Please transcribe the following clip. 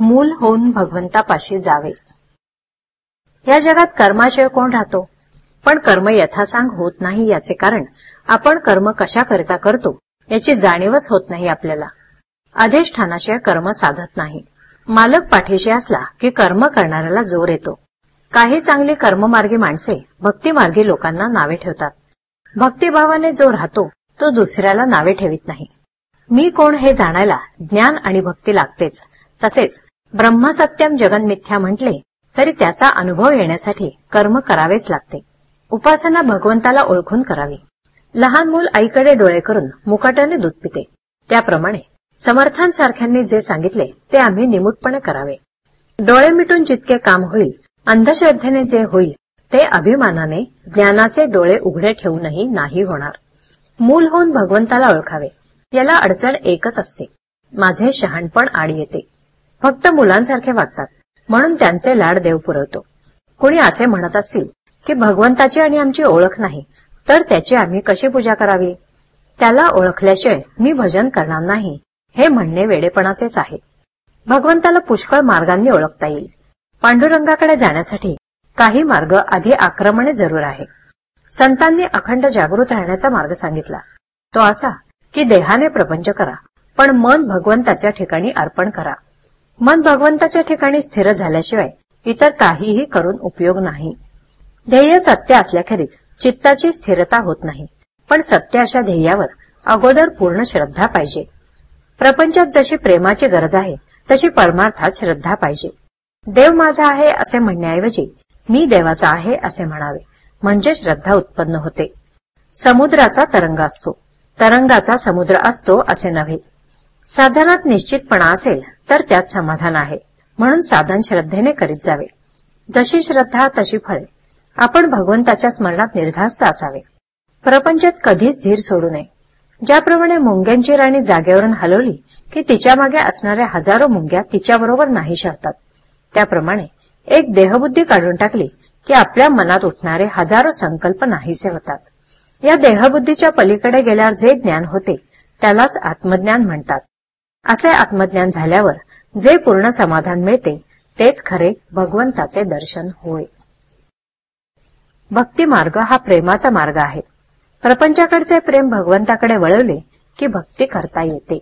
मूल होऊन भगवंतापाशी जावे. या जगात कर्माशिवाय कोण राहतो? पण कर्म यथासांग होत नाही याचे कारण आपण कर्म कशा करता करतो याची जाणीवच होत नाही आपल्याला. अधिष्ठानाशिवाय कर्म साधत नाही. मालक पाठीशी असला की कर्म करणाऱ्याला जोर येतो. काही चांगली कर्ममार्गी माणसे भक्तिमार्गी लोकांना नावे ठेवतात. भक्तिभावाने जो राहतो तो दुसऱ्याला नावे ठेवित नाही. मी कोण हे जाणायला ज्ञान आणि भक्ती लागतेच. तसेच ब्रह्मसत्यम जगनमिथ्या म्हटले तरी त्याचा अनुभव येण्यासाठी कर्म करावेच लागते. उपासना भगवंताला ओळखून करावी. लहान मूल आईकडे डोळे करून मुकाट्याने दूध पिते. त्याप्रमाणे समर्थांसारख्यांनी जे सांगितले ते आम्ही निमूटपणे करावे. डोळे मिटून जितके काम होईल अंधश्रद्धेने जे होईल ते अभिमानाने ज्ञानाचे डोळे उघडे ठेवूनही नाही होणार. मूल होऊन भगवंताला ओळखावे. याला अडचण एकच असते. माझे शहाणपण आड येते. फक्त मुलांसारखे वागतात. म्हणून त्यांचे लाड देव पुरवतो. कुणी असे म्हणत असतील की भगवंताची आणि आमची ओळख नाही तर त्याची आम्ही कशी पूजा करावी? त्याला ओळखल्याशिवाय मी भजन करणार नाही हे म्हणणे वेडेपणाचेच आहे. भगवंताला पुष्कळ मार्गांनी ओळखता येईल. पांडुरंगाकडे जाण्यासाठी काही मार्ग आधी आक्रमणे जरूर आहे. संतांनी अखंड जागृत राहण्याचा मार्ग सांगितला. तो असा की देहाने प्रपंच करा पण मन भगवंताच्या ठिकाणी अर्पण करा. मन भगवंताच्या ठिकाणी स्थिर झाल्याशिवाय इतर काहीही करून उपयोग नाही. ध्येय सत्य असल्याखेरीज चित्ताची स्थिरता होत नाही. पण सत्य अशा ध्येयावर अगोदर पूर्ण श्रद्धा पाहिजे. प्रपंचात जशी प्रेमाची गरज आहे तशी परमार्थात श्रद्धा पाहिजे. देव माझा आहे असे म्हणण्याऐवजी मी देवाचा आहे असे म्हणावे म्हणजे श्रद्धा उत्पन्न होते. समुद्राचा तरंग असतो. तरंगाचा समुद्र असतो असे नव्हे. साधनात निश्चितपणा असेल तर त्यात समाधान आहे. म्हणून साधन श्रद्धेने करीत जावे. जशी श्रद्धा तशी फळे. आपण भगवंताच्या स्मरणात निर्धास्त असावे. प्रपंचात कधीच धीर सोडू नये. ज्याप्रमाणे मुंग्यांची राणी जागेवरून हलवली की तिच्यामागे असणाऱ्या हजारो मुंग्या तिच्याबरोबर नाही शरतात. त्याप्रमाणे एक देहबुद्धी काढून टाकली की आपल्या मनात उठणारे हजारो संकल्प नाहीसे होतात या देहबुद्धीच्या पलीकडे गेल्यावर जे ज्ञान होते त्यालाच आत्मज्ञान म्हणतात. असे आत्मज्ञान झाल्यावर जे पूर्ण समाधान मिळते तेच खरे भगवंताचे दर्शन होय. भक्ती मार्ग हा प्रेमाचा मार्ग आहे. प्रपंचाकडचे प्रेम भगवंताकडे वळवले की भक्ती करता येते.